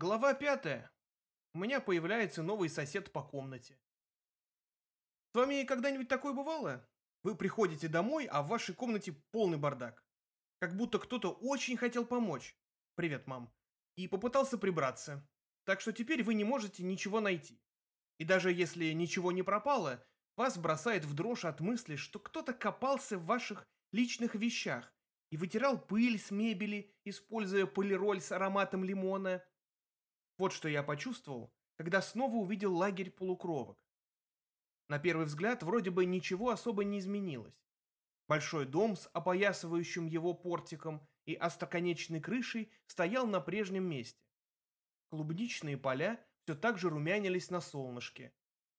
Глава пятая. У меня появляется новый сосед по комнате. С вами когда-нибудь такое бывало? Вы приходите домой, а в вашей комнате полный бардак. Как будто кто-то очень хотел помочь. Привет, мам. И попытался прибраться. Так что теперь вы не можете ничего найти. И даже если ничего не пропало, вас бросает в дрожь от мысли, что кто-то копался в ваших личных вещах и вытирал пыль с мебели, используя полироль с ароматом лимона. Вот что я почувствовал, когда снова увидел лагерь полукровок. На первый взгляд вроде бы ничего особо не изменилось. Большой дом с опоясывающим его портиком и остроконечной крышей стоял на прежнем месте. Клубничные поля все так же румянились на солнышке.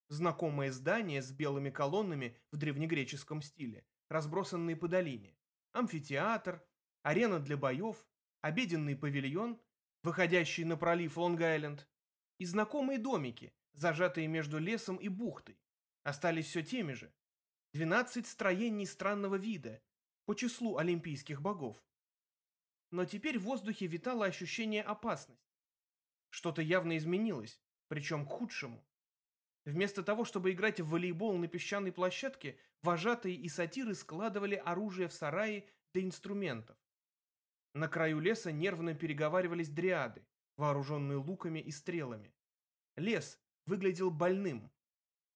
Знакомое здание с белыми колоннами в древнегреческом стиле, разбросанные по долине. Амфитеатр, арена для боев, обеденный павильон, выходящий на пролив Лонг-Айленд, и знакомые домики, зажатые между лесом и бухтой, остались все теми же. Двенадцать строений странного вида, по числу олимпийских богов. Но теперь в воздухе витало ощущение опасности. Что-то явно изменилось, причем к худшему. Вместо того, чтобы играть в волейбол на песчаной площадке, вожатые и сатиры складывали оружие в сарае для инструментов. На краю леса нервно переговаривались дриады, вооруженные луками и стрелами. Лес выглядел больным.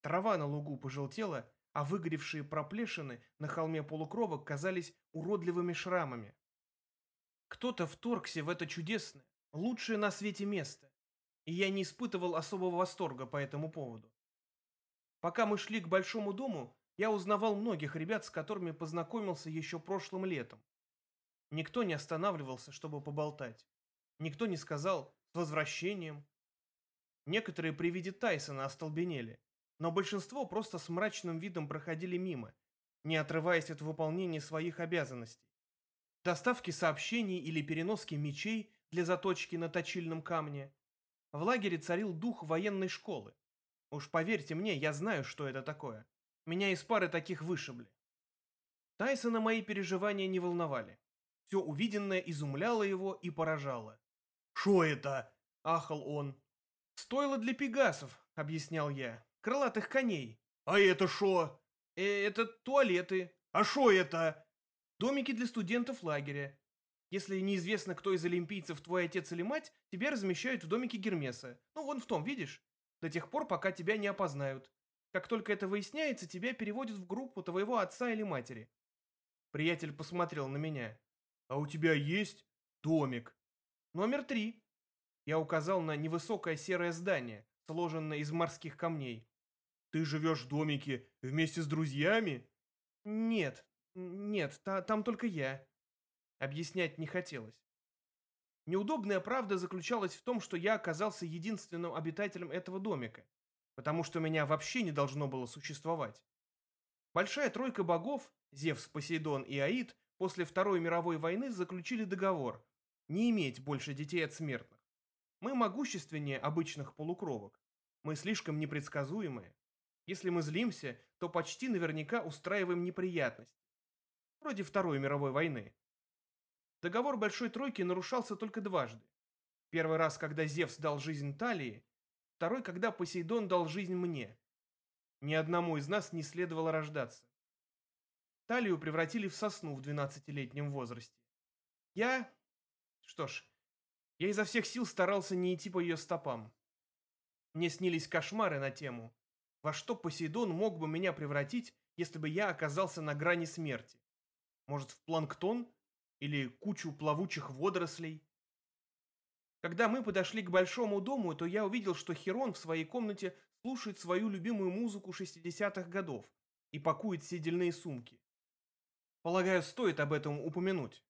Трава на лугу пожелтела, а выгоревшие проплешины на холме полукровок казались уродливыми шрамами. Кто-то вторгся в это чудесное, лучшее на свете место, и я не испытывал особого восторга по этому поводу. Пока мы шли к большому дому, я узнавал многих ребят, с которыми познакомился еще прошлым летом. Никто не останавливался, чтобы поболтать. Никто не сказал «с возвращением». Некоторые при виде Тайсона остолбенели, но большинство просто с мрачным видом проходили мимо, не отрываясь от выполнения своих обязанностей. Доставки сообщений или переноски мечей для заточки на точильном камне. В лагере царил дух военной школы. Уж поверьте мне, я знаю, что это такое. Меня из пары таких вышибли. Тайсона мои переживания не волновали. Все увиденное изумляло его и поражало. «Шо это?» – ахал он. «Стоило для пегасов», – объяснял я. «Крылатых коней». «А это шо?» э, «Это туалеты». «А шо это?» «Домики для студентов лагеря. Если неизвестно, кто из олимпийцев твой отец или мать, тебя размещают в домике Гермеса. Ну, вон в том, видишь? До тех пор, пока тебя не опознают. Как только это выясняется, тебя переводят в группу твоего отца или матери. Приятель посмотрел на меня. «А у тебя есть домик?» «Номер три». Я указал на невысокое серое здание, сложенное из морских камней. «Ты живешь в домике вместе с друзьями?» «Нет, нет, та, там только я». Объяснять не хотелось. Неудобная правда заключалась в том, что я оказался единственным обитателем этого домика, потому что меня вообще не должно было существовать. Большая тройка богов, Зевс, Посейдон и Аид, после Второй мировой войны заключили договор не иметь больше детей от смертных. Мы могущественнее обычных полукровок. Мы слишком непредсказуемые. Если мы злимся, то почти наверняка устраиваем неприятности. Вроде Второй мировой войны. Договор Большой Тройки нарушался только дважды. Первый раз, когда Зевс дал жизнь Талии, второй, когда Посейдон дал жизнь мне. Ни одному из нас не следовало рождаться. Талию превратили в сосну в 12-летнем возрасте. Я... Что ж, я изо всех сил старался не идти по ее стопам. Мне снились кошмары на тему, во что Посейдон мог бы меня превратить, если бы я оказался на грани смерти. Может, в планктон? или кучу плавучих водорослей. Когда мы подошли к большому дому, то я увидел, что Херон в своей комнате слушает свою любимую музыку 60-х годов и пакует седельные сумки. Полагаю, стоит об этом упомянуть.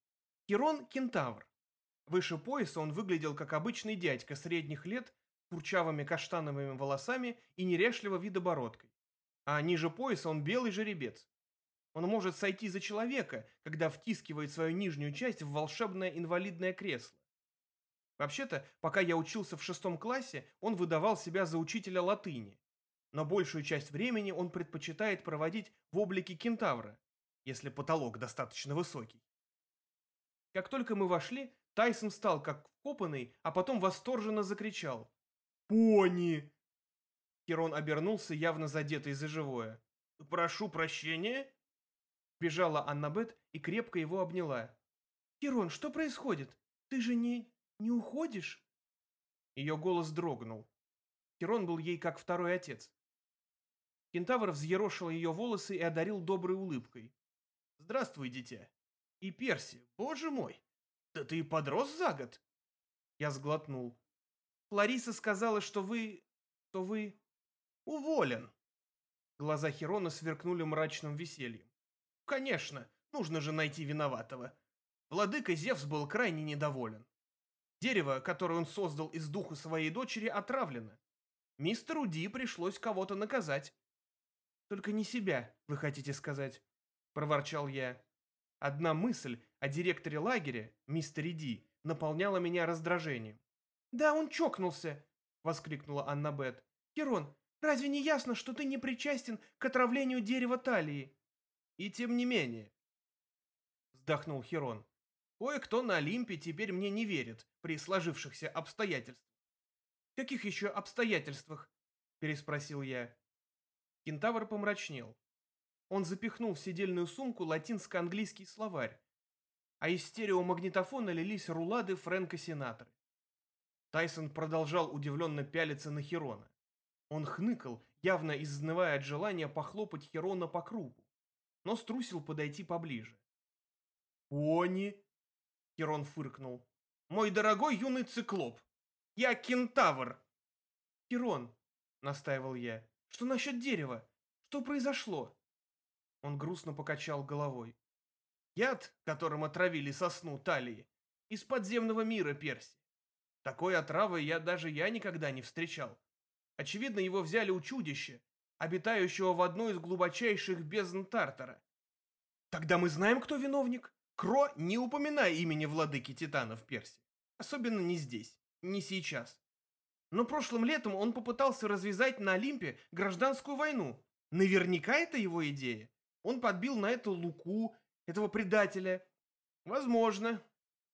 Херон – кентавр. Выше пояса он выглядел как обычный дядька средних лет с курчавыми каштановыми волосами и неряшливо вида бородкой. А ниже пояса он белый жеребец. Он может сойти за человека, когда втискивает свою нижнюю часть в волшебное инвалидное кресло. Вообще-то, пока я учился в шестом классе, он выдавал себя за учителя латыни. Но большую часть времени он предпочитает проводить в облике кентавра, если потолок достаточно высокий. Как только мы вошли, Тайсон встал как вкопанный, а потом восторженно закричал. «Пони!» Херон обернулся, явно задетый за живое. «Прошу прощения?» Бежала Аннабет и крепко его обняла. «Херон, что происходит? Ты же не... не уходишь?» Ее голос дрогнул. Херон был ей как второй отец. Кентавр взъерошил ее волосы и одарил доброй улыбкой. «Здравствуй, дитя. И Перси, боже мой, да ты подрос за год!» Я сглотнул. «Лариса сказала, что вы... что вы...» «Уволен!» Глаза Херона сверкнули мрачным весельем. «Конечно, нужно же найти виноватого. Владыка Зевс был крайне недоволен. Дерево, которое он создал из духа своей дочери, отравлено. Мистеру Ди пришлось кого-то наказать. «Только не себя, вы хотите сказать», — проворчал я. Одна мысль о директоре лагеря, мистере Ди, наполняла меня раздражением. «Да, он чокнулся!» — воскликнула Анна Бет. «Херон, разве не ясно, что ты не причастен к отравлению дерева талии?» «И тем не менее», — вздохнул Херон, — «кое-кто на Олимпе теперь мне не верит при сложившихся обстоятельствах». «Каких еще обстоятельствах?» — переспросил я. Кентавр помрачнел. Он запихнул в сидельную сумку латинско-английский словарь, а из стереомагнитофона лились рулады Фрэнка Синатры. Тайсон продолжал удивленно пялиться на Херона. Он хныкал, явно изнывая от желания похлопать Херона по кругу, но струсил подойти поближе. «Пони!» — Херон фыркнул. «Мой дорогой юный циклоп! Я кентавр!» «Херон!» — настаивал я. Что насчет дерева? Что произошло?» Он грустно покачал головой. «Яд, которым отравили сосну талии, из подземного мира Перси. Такой отравы я даже я никогда не встречал. Очевидно, его взяли у чудища, обитающего в одной из глубочайших бездн Тартара. Тогда мы знаем, кто виновник. Кро, не упоминай имени владыки титанов Перси. Особенно не здесь, не сейчас. Но прошлым летом он попытался развязать на Олимпе гражданскую войну. Наверняка это его идея. Он подбил на это Луку, этого предателя. Возможно,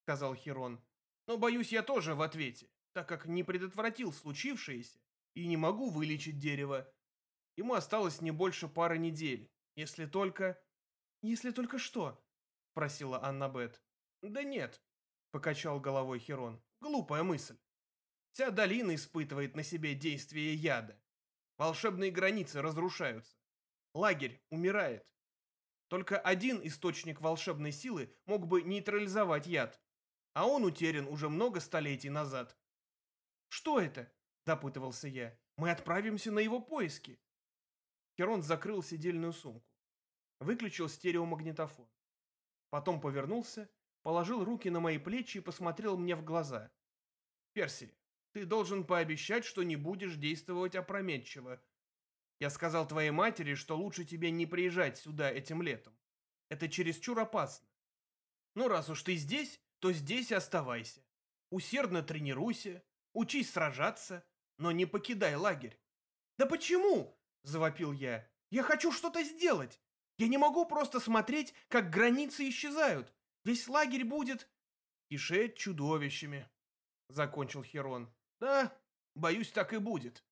сказал Хирон. Но боюсь, я тоже в ответе, так как не предотвратил случившееся и не могу вылечить дерево. Ему осталось не больше пары недель, если только... Если только что? Просила Анна Бет. Да нет, покачал головой Хирон. Глупая мысль. Вся долина испытывает на себе действие яда. Волшебные границы разрушаются. Лагерь умирает. Только один источник волшебной силы мог бы нейтрализовать яд, а он утерян уже много столетий назад. «Что это?» – допытывался я. «Мы отправимся на его поиски». Херон закрыл сидельную сумку. Выключил стереомагнитофон. Потом повернулся, положил руки на мои плечи и посмотрел мне в глаза. «Перси, ты должен пообещать, что не будешь действовать опрометчиво. Я сказал твоей матери, что лучше тебе не приезжать сюда этим летом. Это чересчур опасно. Ну, раз уж ты здесь, то здесь и оставайся. Усердно тренируйся, учись сражаться, но не покидай лагерь. «Да почему?» – завопил я. «Я хочу что-то сделать. Я не могу просто смотреть, как границы исчезают. Весь лагерь будет...» «Кишеть чудовищами», – закончил Херон. Да, боюсь, так и будет.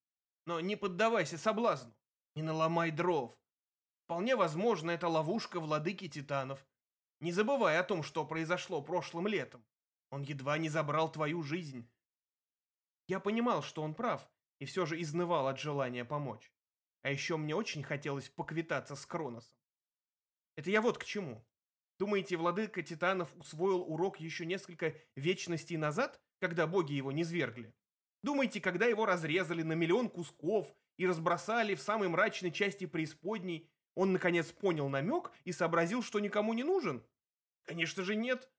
Но не поддавайся соблазну. Не наломай дров. Вполне возможно, это ловушка владыки титанов. Не забывай о том, что произошло прошлым летом. Он едва не забрал твою жизнь. Я понимал, что он прав, и все же изнывал от желания помочь. А еще мне очень хотелось поквитаться с Кроносом. Это я вот к чему. Думаете, владыка Титанов усвоил урок еще несколько вечностей назад, когда боги его не свергли? Думаете, когда его разрезали на миллион кусков и разбросали в самой мрачной части преисподней, он наконец понял намек и сообразил, что никому не нужен? Конечно же нет.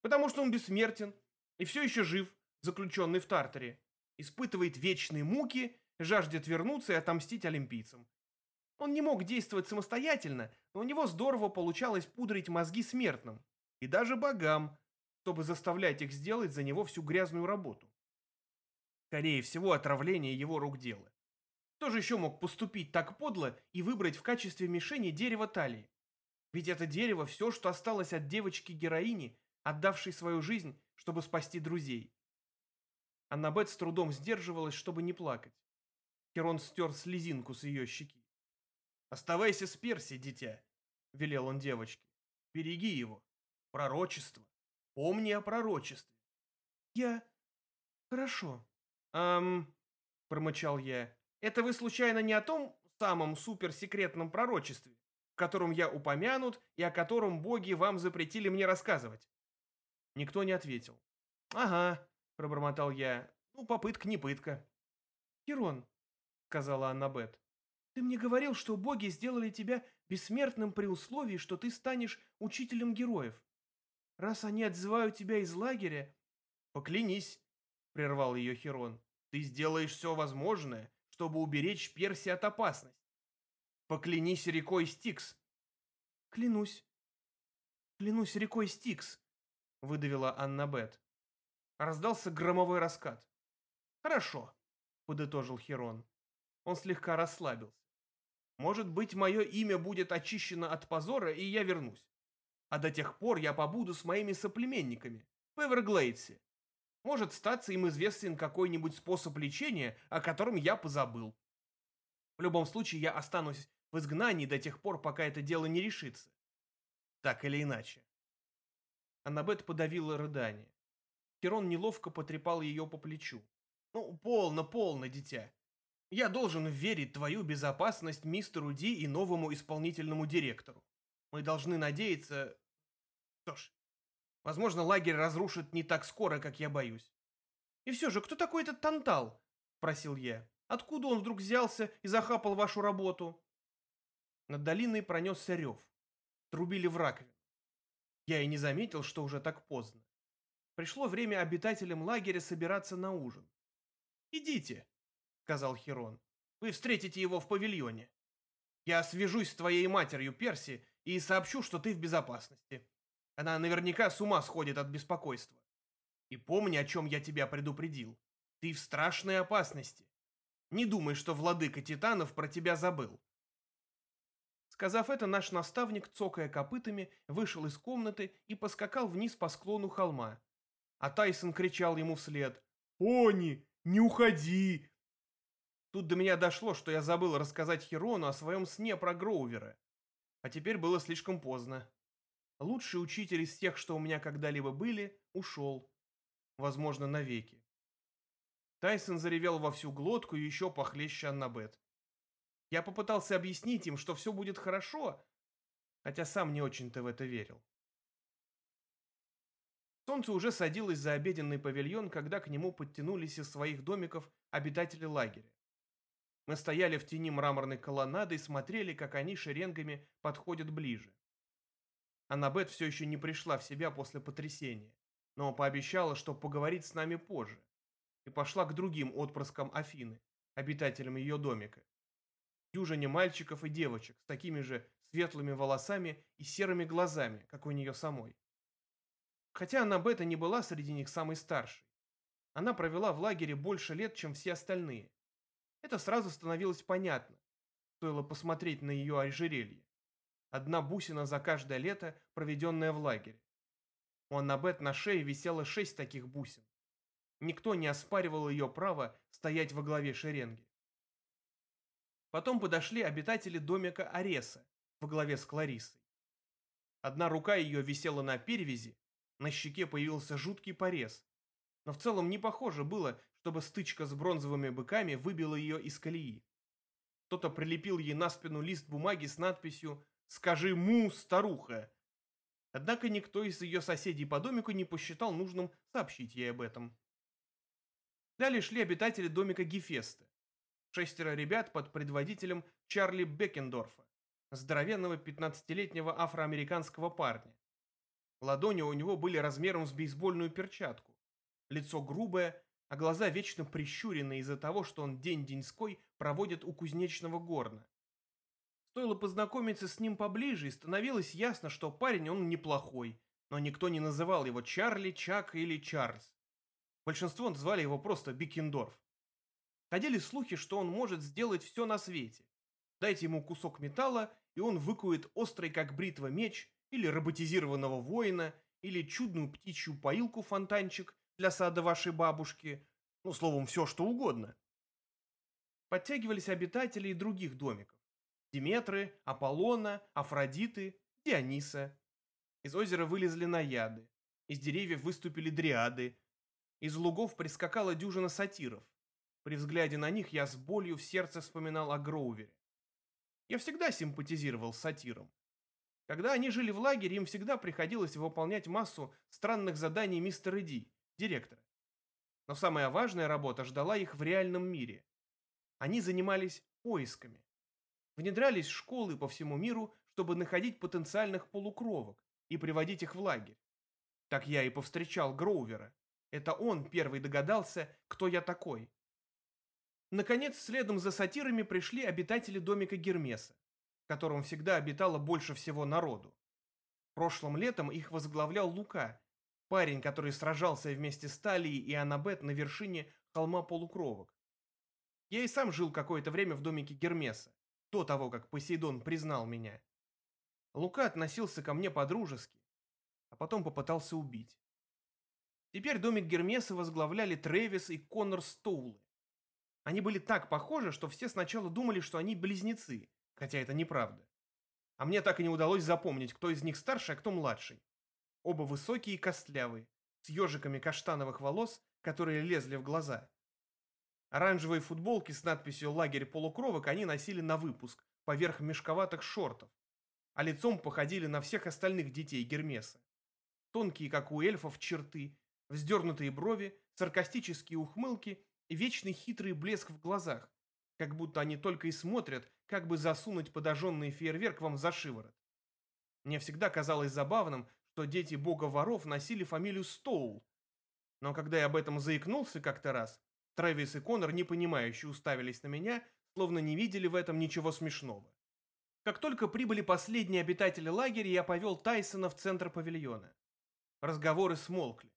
Потому что он бессмертен и все еще жив, заключенный в Тартаре. Испытывает вечные муки, жаждет вернуться и отомстить олимпийцам. Он не мог действовать самостоятельно, но у него здорово получалось пудрить мозги смертным. И даже богам, чтобы заставлять их сделать за него всю грязную работу. Скорее всего, отравление его рук дело. Кто же еще мог поступить так подло и выбрать в качестве мишени дерево талии? Ведь это дерево все, что осталось от девочки-героини, отдавший свою жизнь, чтобы спасти друзей. Аннабет с трудом сдерживалась, чтобы не плакать. Херон стер слезинку с ее щеки. «Оставайся с Перси, дитя», — велел он девочке. «Береги его. Пророчество. Помни о пророчестве». «Я... хорошо». «Эм...» — промычал я. «Это вы случайно не о том самом суперсекретном пророчестве, в котором я упомянут и о котором боги вам запретили мне рассказывать?» Никто не ответил. «Ага», — пробормотал я. «Ну, попытка не пытка». «Херон», — сказала Аннабет, — «ты мне говорил, что боги сделали тебя бессмертным при условии, что ты станешь учителем героев. Раз они отзывают тебя из лагеря...» «Поклянись», — прервал ее Херон, — «ты сделаешь все возможное, чтобы уберечь Перси от опасности. Поклянись рекой Стикс». «Клянусь. Клянусь рекой Стикс», — выдавила Аннабет. Раздался громовой раскат. «Хорошо», — подытожил Херон. Он слегка расслабился. «Может быть, мое имя будет очищено от позора, и я вернусь. А до тех пор я побуду с моими соплеменниками в Эверглейдсе. Может, статься им известен какой-нибудь способ лечения, о котором я позабыл. В любом случае, я останусь в изгнании до тех пор, пока это дело не решится. Так или иначе. Аннабет подавила рыдание. Херон неловко потрепал ее по плечу. «Ну, полно, полно, дитя. Я должен верить твою безопасность мистеру Ди и новому исполнительному директору. Мы должны надеяться... Что ж, возможно, лагерь разрушит не так скоро, как я боюсь. И все же, кто такой этот Тантал? Спросил я. Откуда он вдруг взялся и захапал вашу работу? Над долиной пронесся рев. Трубили в раковину. Я и не заметил, что уже так поздно. Пришло время обитателям лагеря собираться на ужин. «Идите», сказал Херон. «Вы встретите его в павильоне. Я свяжусь с твоей матерью, Перси, и сообщу, что ты в безопасности. Она наверняка с ума сходит от беспокойства. И помни, о чем я тебя предупредил. Ты в страшной опасности. Не думай, что владыка Титанов про тебя забыл». Сказав это, наш наставник, цокая копытами, вышел из комнаты и поскакал вниз по склону холма. А Тайсон кричал ему вслед. «Пони, не уходи! Тут до меня дошло, что я забыл рассказать Херону о своем сне про Гроувера. А теперь было слишком поздно. Лучший учитель из тех, что у меня когда-либо были, ушел. Возможно, навеки. Тайсон заревел во всю глотку и еще похлеще Аннабет. Я попытался объяснить им, что все будет хорошо, хотя сам не очень-то в это верил. Солнце уже садилось за обеденный павильон, когда к нему подтянулись из своих домиков обитатели лагеря. Мы стояли в тени мраморной колоннады и смотрели, как они шеренгами подходят ближе. Аннабет все еще не пришла в себя после потрясения, но пообещала, что поговорит с нами позже, и пошла к другим отпрыскам Афины, обитателям ее домика. Дюжине мальчиков и девочек с такими же светлыми волосами и серыми глазами, как у нее самой. Хотя Аннабета не была среди них самой старшей. Она провела в лагере больше лет, чем все остальные. Это сразу становилось понятно. Стоило посмотреть на ее ожерелье. Одна бусина за каждое лето, проведенное в лагере. У Аннабет на шее висело шесть таких бусин. Никто не оспаривал ее право стоять во главе шеренги. Потом подошли обитатели домика Ареса во главе с Кларисой. Одна рука ее висела на перевязи, на щеке появился жуткий порез. Но в целом не похоже было, чтобы стычка с бронзовыми быками выбила ее из колеи. Кто-то прилепил ей на спину лист бумаги с надписью «Скажи му, старуха!». Однако никто из ее соседей по домику не посчитал нужным сообщить ей об этом. Далее шли обитатели домика Гефеста. Шестеро ребят под предводителем Чарли Бекендорфа, здоровенного 15-летнего афроамериканского парня. Ладони у него были размером с бейсбольную перчатку. Лицо грубое, а глаза вечно прищурены из-за того, что он день-деньской проводит у кузнечного горна. Стоило познакомиться с ним поближе, и становилось ясно, что парень он неплохой, но никто не называл его Чарли, Чак или Чарльз. Большинство называли его просто Бикендорф. Ходили слухи, что он может сделать все на свете. Дайте ему кусок металла, и он выкует острый как бритва меч, или роботизированного воина, или чудную птичью поилку-фонтанчик для сада вашей бабушки, ну, словом, все что угодно. Подтягивались обитатели и других домиков. Диметры, Аполлона, Афродиты, Диониса. Из озера вылезли наяды. Из деревьев выступили дриады. Из лугов прискакала дюжина сатиров. При взгляде на них я с болью в сердце вспоминал о Гроувере. Я всегда симпатизировал с сатиром. Когда они жили в лагере, им всегда приходилось выполнять массу странных заданий мистера Ди, директора. Но самая важная работа ждала их в реальном мире. Они занимались поисками. Внедрялись в школы по всему миру, чтобы находить потенциальных полукровок и приводить их в лагерь. Так я и повстречал Гроувера. Это он первый догадался, кто я такой. Наконец, следом за сатирами пришли обитатели домика Гермеса, в котором всегда обитало больше всего народу. Прошлым летом их возглавлял Лука, парень, который сражался вместе с Талией и Анабет на вершине холма полукровок. Я и сам жил какое-то время в домике Гермеса, до того, как Посейдон признал меня. Лука относился ко мне по-дружески, а потом попытался убить. Теперь домик Гермеса возглавляли Трэвис и Коннор Стоулы. Они были так похожи, что все сначала думали, что они близнецы, хотя это неправда. А мне так и не удалось запомнить, кто из них старший, а кто младший. Оба высокие и костлявые, с ежиками каштановых волос, которые лезли в глаза. Оранжевые футболки с надписью «Лагерь полукровок» они носили на выпуск, поверх мешковатых шортов, а лицом походили на всех остальных детей Гермеса. Тонкие, как у эльфов, черты, вздернутые брови, саркастические ухмылки и вечный хитрый блеск в глазах, как будто они только и смотрят, как бы засунуть подожженный фейерверк вам за шиворот. Мне всегда казалось забавным, что дети бога воров носили фамилию Стоул. Но когда я об этом заикнулся как-то раз, Трэвис и Конор непонимающе уставились на меня, словно не видели в этом ничего смешного. Как только прибыли последние обитатели лагеря, я повел Тайсона в центр павильона. Разговоры смолкли.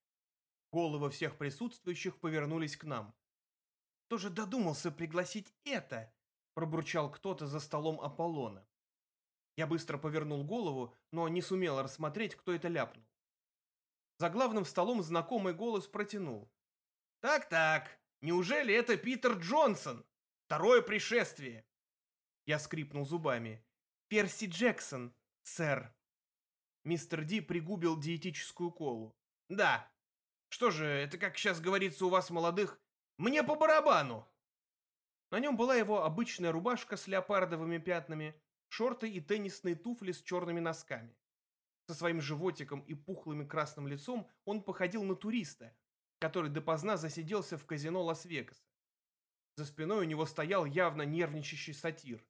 Головы всех присутствующих повернулись к нам. «Кто же додумался пригласить это?» – пробурчал кто-то за столом Аполлона. Я быстро повернул голову, но не сумел рассмотреть, кто это ляпнул. За главным столом знакомый голос протянул. «Так-так, Неужели это Питер Джонсон? Второе пришествие. Я скрипнул зубами. Перси Джексон, сэр. Мистер Ди пригубил диетическую колу. Да. Что же, это как сейчас говорится у вас молодых? Мне по барабану. На нем была его обычная рубашка с леопардовыми пятнами, шорты и теннисные туфли с черными носками. Со своим животиком и пухлым красным лицом он походил на туриста, который допоздна засиделся в казино Лас-Вегаса. За спиной у него стоял явно нервничающий сатир,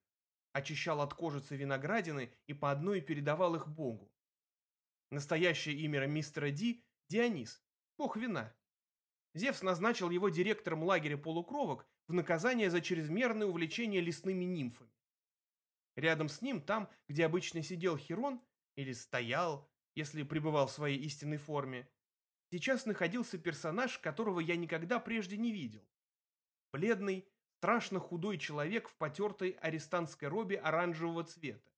очищал от кожицы виноградины и по одной передавал их богу. Настоящее имя мистера Ди – Дионис, бог вина. Зевс назначил его директором лагеря полукровок в наказание за чрезмерное увлечение лесными нимфами. Рядом с ним, там, где обычно сидел Херон, или стоял, если пребывал в своей истинной форме, сейчас находился персонаж, которого я никогда прежде не видел. Бледный, страшно худой человек в потертой арестантской робе оранжевого цвета.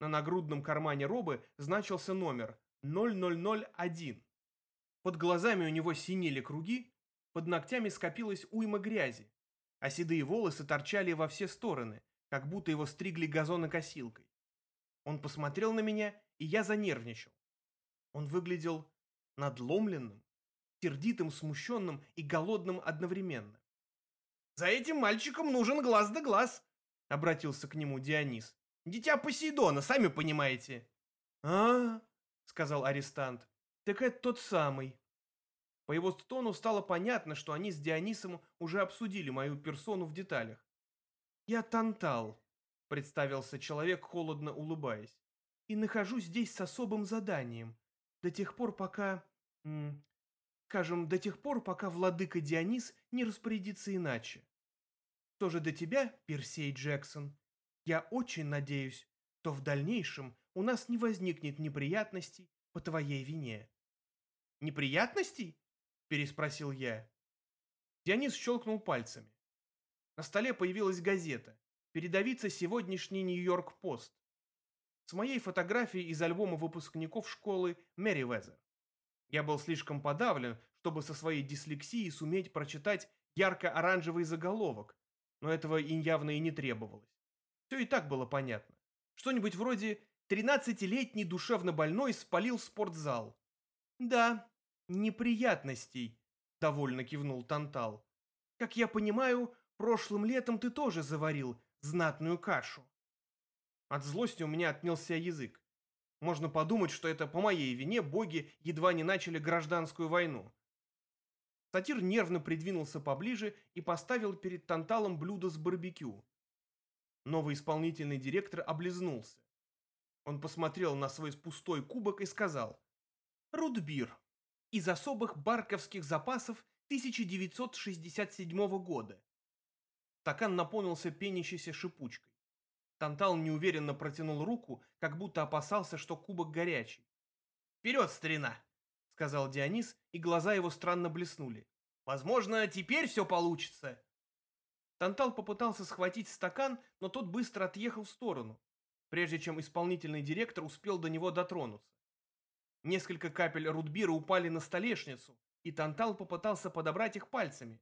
На нагрудном кармане робы значился номер 0001. Под глазами у него синели круги, под ногтями скопилась уйма грязи, а седые волосы торчали во все стороны, как будто его стригли газонокосилкой. Он посмотрел на меня, и я занервничал. Он выглядел надломленным, сердитым, смущенным и голодным одновременно. «За этим мальчиком нужен глаз да глаз», — обратился к нему Дионис. «Дитя Посейдона, сами понимаете». «А, — сказал арестант, — так это тот самый». По его тону стало понятно, что они с Дионисом уже обсудили мою персону в деталях. «Я Тантал», — представился человек, холодно улыбаясь, — «и нахожусь здесь с особым заданием до тех пор, пока... Скажем, до тех пор, пока владыка Дионис не распорядится иначе. Что же до тебя, Персей Джексон? Я очень надеюсь, что в дальнейшем у нас не возникнет неприятностей по твоей вине. Неприятностей? Переспросил я. Дионис щелкнул пальцами. На столе появилась газета, передовица сегодняшний Нью-Йорк-Пост с моей фотографией из альбома выпускников школы Мэривезер. Я был слишком подавлен, чтобы со своей дислексией суметь прочитать ярко-оранжевый заголовок, но этого им явно и не требовалось. Все и так было понятно. Что-нибудь вроде «тринадцатилетний душевно больной спалил спортзал». «Да, неприятностей», — довольно кивнул Тантал. «Как я понимаю, прошлым летом ты тоже заварил знатную кашу». От злости у меня отнялся язык. Можно подумать, что это по моей вине боги едва не начали гражданскую войну. Сатир нервно придвинулся поближе и поставил перед Танталом блюдо с барбекю. Новый исполнительный директор облизнулся. Он посмотрел на свой пустой кубок и сказал «Рудбир, из особых барковских запасов 1967 года». Стакан наполнился пенящейся шипучкой. Тантал неуверенно протянул руку, как будто опасался, что кубок горячий. «Вперед, старина!» — сказал Дионис, и глаза его странно блеснули. «Возможно, теперь все получится!» Тантал попытался схватить стакан, но тот быстро отъехал в сторону, прежде чем исполнительный директор успел до него дотронуться. Несколько капель рудбира упали на столешницу, и Тантал попытался подобрать их пальцами.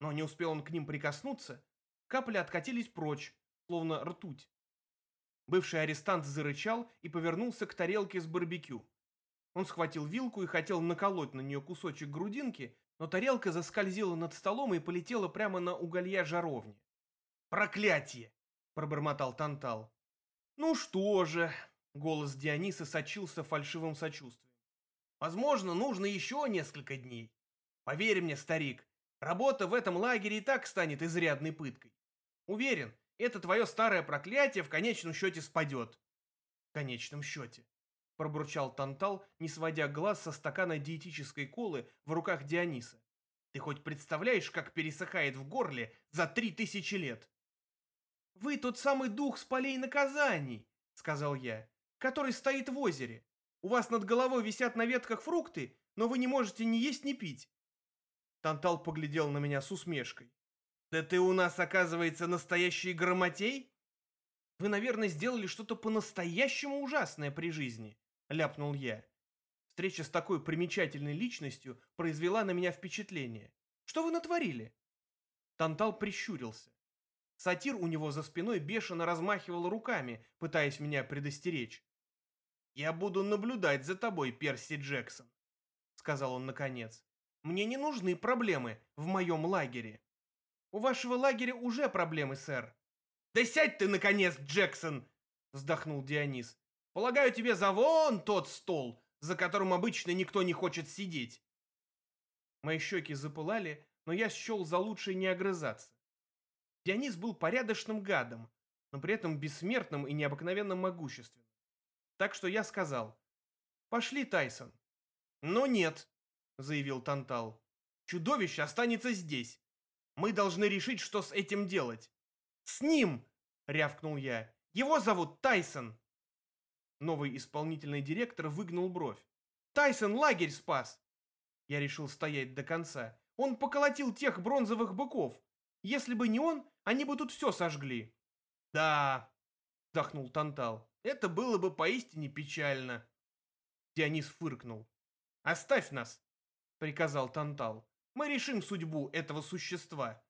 Но не успел он к ним прикоснуться, капли откатились прочь, словно ртуть. Бывший арестант зарычал и повернулся к тарелке с барбекю. Он схватил вилку и хотел наколоть на нее кусочек грудинки, но тарелка заскользила над столом и полетела прямо на уголья жаровни. «Проклятие!» — пробормотал Тантал. «Ну что же...» — голос Диониса сочился фальшивым сочувствием. «Возможно, нужно еще несколько дней. Поверь мне, старик, работа в этом лагере и так станет изрядной пыткой. Уверен, это твое старое проклятие в конечном счете спадет». «В конечном счете», — пробурчал Тантал, не сводя глаз со стакана диетической колы в руках Диониса. «Ты хоть представляешь, как пересыхает в горле за три тысячи лет?» «Вы тот самый дух с полей наказаний», — сказал я, — «который стоит в озере. У вас над головой висят на ветках фрукты, но вы не можете ни есть, ни пить». Тантал поглядел на меня с усмешкой. «Да ты у нас, оказывается, настоящий грамотей?» «Вы, наверное, сделали что-то по-настоящему ужасное при жизни», — ляпнул я. Встреча с такой примечательной личностью произвела на меня впечатление. «Что вы натворили?» Тантал прищурился. Сатир у него за спиной бешено размахивал руками, пытаясь меня предостеречь. «Я буду наблюдать за тобой, Перси Джексон», — сказал он наконец. «Мне не нужны проблемы в моем лагере». «У вашего лагеря уже проблемы, сэр». «Да сядь ты, наконец, Джексон!» — вздохнул Дионис. «Полагаю, тебе за вон тот стол, за которым обычно никто не хочет сидеть». Мои щеки запылали, но я счел за лучшее не огрызаться. Дионис был порядочным гадом, но при этом бессмертным и необыкновенно могущественным. Так что я сказал, «Пошли, Тайсон». «Но нет», — заявил Тантал. «Чудовище останется здесь. Мы должны решить, что с этим делать. С ним, рявкнул я. Его зовут Тайсон. Новый исполнительный директор выгнул бровь. Тайсон лагерь спас. Я решил стоять до конца. Он поколотил тех бронзовых быков. Если бы не он, они бы тут все сожгли. Да, вздохнул Тантал. Это было бы поистине печально. Дионис фыркнул. «Оставь нас!» — приказал Тантал. Мы решим судьбу этого существа.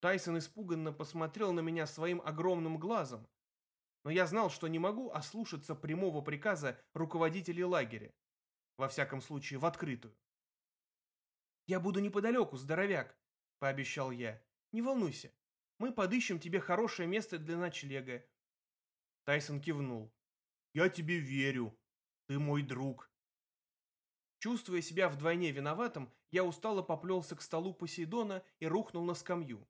Тайсон испуганно посмотрел на меня своим огромным глазом, но я знал, что не могу ослушаться прямого приказа руководителей лагеря. Во всяком случае, в открытую. «Я буду неподалеку, здоровяк», — пообещал я. «Не волнуйся, мы подыщем тебе хорошее место для ночлега». Тайсон кивнул. «Я тебе верю. Ты мой друг». Чувствуя себя вдвойне виноватым, я устало поплелся к столу Посейдона и рухнул на скамью.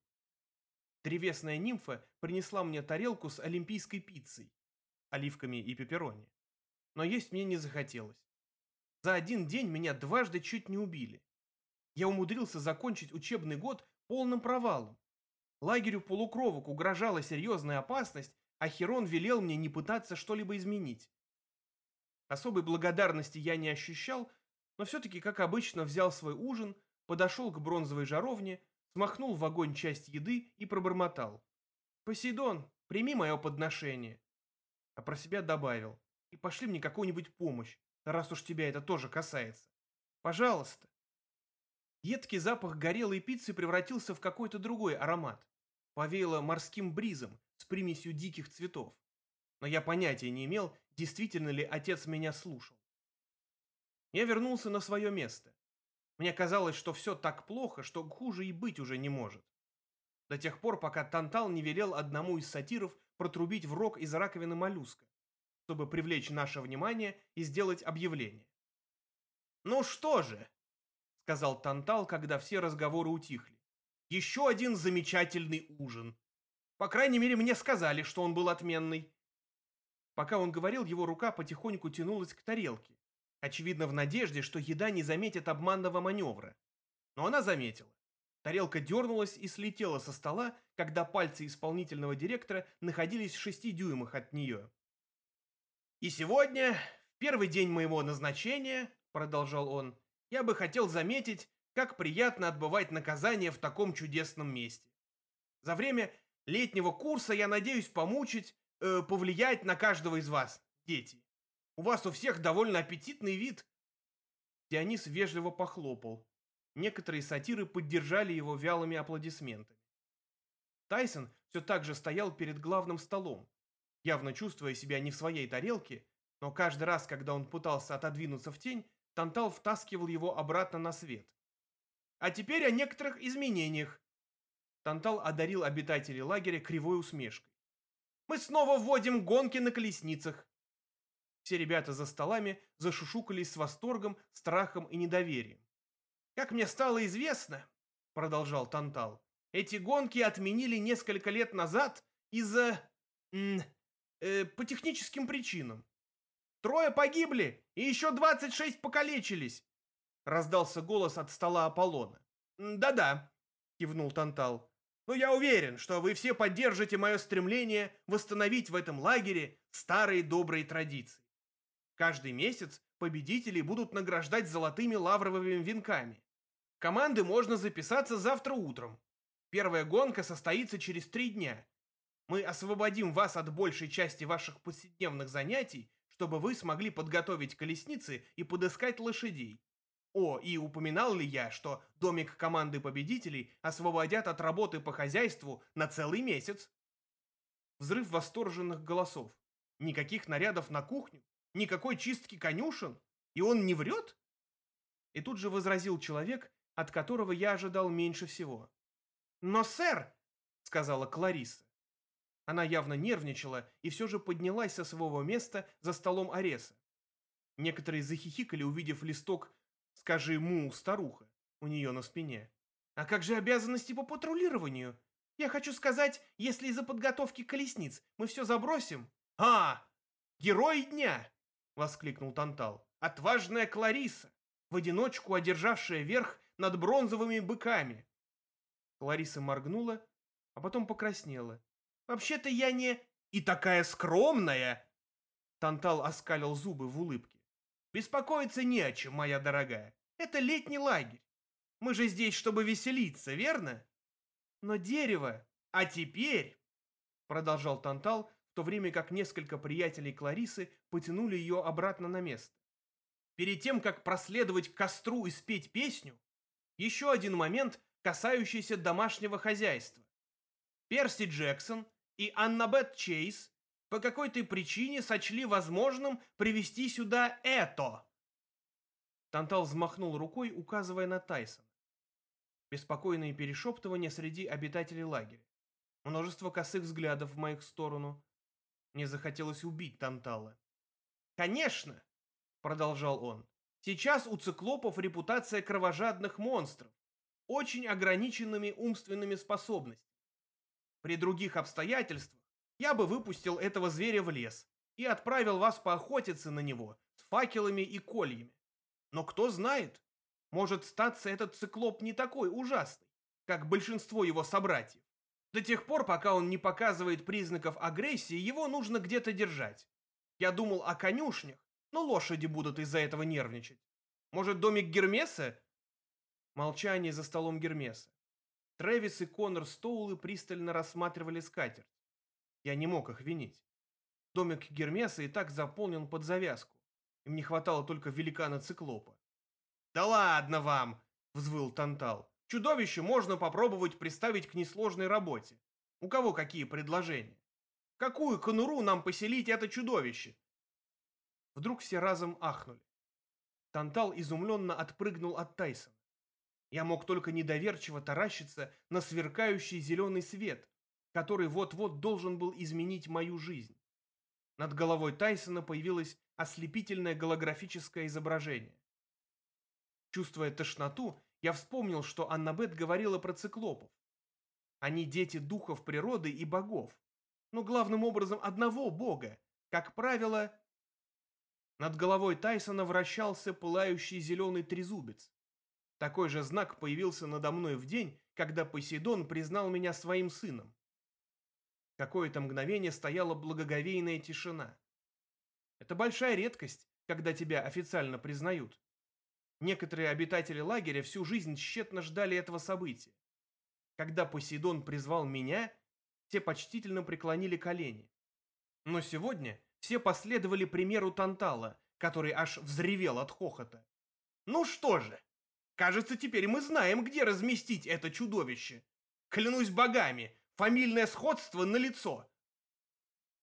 Древесная нимфа принесла мне тарелку с олимпийской пиццей, оливками и пепперони. Но есть мне не захотелось. За один день меня дважды чуть не убили. Я умудрился закончить учебный год полным провалом. Лагерю полукровок угрожала серьезная опасность, а Херон велел мне не пытаться что-либо изменить. Особой благодарности я не ощущал, но все-таки, как обычно, взял свой ужин, подошел к бронзовой жаровне, смахнул в огонь часть еды и пробормотал. «Посейдон, прими мое подношение!» А про себя добавил. «И пошли мне какую-нибудь помощь, раз уж тебя это тоже касается. Пожалуйста. Едкий запах горелой пиццы превратился в какой-то другой аромат. Повеяло морским бризом с примесью диких цветов. Но я понятия не имел, действительно ли отец меня слушал. Я вернулся на свое место. Мне казалось, что все так плохо, что хуже и быть уже не может. До тех пор, пока Тантал не велел одному из сатиров протрубить в рог из раковины моллюска, чтобы привлечь наше внимание и сделать объявление. «Ну что же», — сказал Тантал, когда все разговоры утихли, — «еще один замечательный ужин. По крайней мере, мне сказали, что он был отменный». Пока он говорил, его рука потихоньку тянулась к тарелке, очевидно в надежде, что еда не заметит обманного маневра. Но она заметила. Тарелка дернулась и слетела со стола, когда пальцы исполнительного директора находились в шести дюймах от нее. «И сегодня, в первый день моего назначения, — продолжал он, — я бы хотел заметить, как приятно отбывать наказание в таком чудесном месте. За время летнего курса я надеюсь помучить, э, повлиять на каждого из вас, дети. У вас у всех довольно аппетитный вид». Дионис вежливо похлопал. Некоторые сатиры поддержали его вялыми аплодисментами. Тайсон все так же стоял перед главным столом, явно чувствуя себя не в своей тарелке, но каждый раз, когда он пытался отодвинуться в тень, Тантал втаскивал его обратно на свет. А теперь о некоторых изменениях. Тантал одарил обитателей лагеря кривой усмешкой. Мы снова вводим гонки на колесницах. Все ребята за столами зашушукались с восторгом, страхом и недоверием. «Как мне стало известно», — продолжал Тантал, «эти гонки отменили несколько лет назад из-за... Э, по техническим причинам. Трое погибли, и еще 26 покалечились!» Раздался голос от стола Аполлона. «Да-да», — кивнул Тантал. «Но я уверен, что вы все поддержите мое стремление восстановить в этом лагере старые добрые традиции. Каждый месяц победители будут награждать золотыми лавровыми венками. Команды можно записаться завтра утром. Первая гонка состоится через три дня. Мы освободим вас от большей части ваших повседневных занятий, чтобы вы смогли подготовить колесницы и подыскать лошадей. О, и упоминал ли я, что домик команды победителей освободят от работы по хозяйству на целый месяц? Взрыв восторженных голосов. Никаких нарядов на кухню? Никакой чистки конюшен? И он не врет? И тут же возразил человек, от которого я ожидал меньше всего. «Но, сэр!» — сказала Клариса. Она явно нервничала и все же поднялась со своего места за столом Ареса. Некоторые захихикали, увидев листок «Скажи му, старуха» у нее на спине. «А как же обязанности по патрулированию? Я хочу сказать, если из-за подготовки колесниц мы все забросим...» «А! Герой дня!» — воскликнул Тантал. «Отважная Клариса, в одиночку одержавшая верх над бронзовыми быками!» Клариса моргнула, а потом покраснела. «Вообще-то я не...» «И такая скромная!» Тантал оскалил зубы в улыбке. «Беспокоиться не о чем, моя дорогая. Это летний лагерь. Мы же здесь, чтобы веселиться, верно?» «Но дерево...» «А теперь...» Продолжал Тантал, в то время как несколько приятелей Кларисы потянули ее обратно на место. Перед тем, как проследовать к костру и спеть песню, еще один момент, касающийся домашнего хозяйства. Перси Джексон и Аннабет Чейз по какой-то причине сочли возможным привести сюда это. Тантал взмахнул рукой, указывая на Тайсона. Беспокойные перешептывания среди обитателей лагеря. Множество косых взглядов в мою сторону. Мне захотелось убить Тантала. «Конечно!» — продолжал он. «Сейчас у циклопов репутация кровожадных монстров, очень ограниченными умственными способностями. При других обстоятельствах я бы выпустил этого зверя в лес и отправил вас поохотиться на него с факелами и кольями. Но кто знает, может статься этот циклоп не такой ужасный, как большинство его собратьев. До тех пор, пока он не показывает признаков агрессии, его нужно где-то держать. Я думал о конюшнях, но лошади будут из-за этого нервничать. Может, домик Гермеса? Молчание за столом Гермеса. Трэвис и Конор Стоулы пристально рассматривали скатерть. Я не мог их винить. Домик Гермеса и так заполнен под завязку. Им не хватало только великана-циклопа. «Да ладно вам!» — взвыл Тантал. «Чудовище можно попробовать представить к несложной работе. У кого какие предложения? Какую конуру нам поселить это чудовище?» Вдруг все разом ахнули. Тантал изумленно отпрыгнул от Тайсона. Я мог только недоверчиво таращиться на сверкающий зеленый свет, который вот-вот должен был изменить мою жизнь. Над головой Тайсона появилось ослепительное голографическое изображение. Чувствуя тошноту, я вспомнил, что Аннабет говорила про циклопов. Они дети духов природы и богов, но главным образом одного бога, как правило... Над головой Тайсона вращался пылающий зеленый трезубец. Такой же знак появился надо мной в день, когда Посейдон признал меня своим сыном. Какое-то мгновение стояла благоговейная тишина. Это большая редкость, когда тебя официально признают. Некоторые обитатели лагеря всю жизнь тщетно ждали этого события. Когда Посейдон призвал меня, все почтительно преклонили колени. Но сегодня все последовали примеру Тантала, который аж взревел от хохота. «Ну что же, кажется, теперь мы знаем, где разместить это чудовище. Клянусь богами, фамильное сходство налицо!»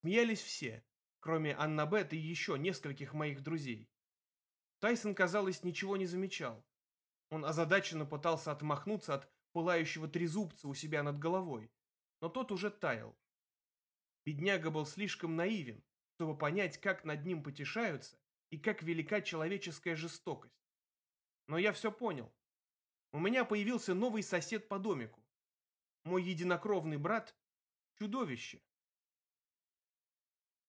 Смеялись все, кроме Аннабет и еще нескольких моих друзей. Тайсон, казалось, ничего не замечал. Он озадаченно пытался отмахнуться от пылающего трезубца у себя над головой, но тот уже таял. Бедняга был слишком наивен, чтобы понять, как над ним потешаются и как велика человеческая жестокость. Но я все понял. У меня появился новый сосед по домику. Мой единокровный брат – чудовище.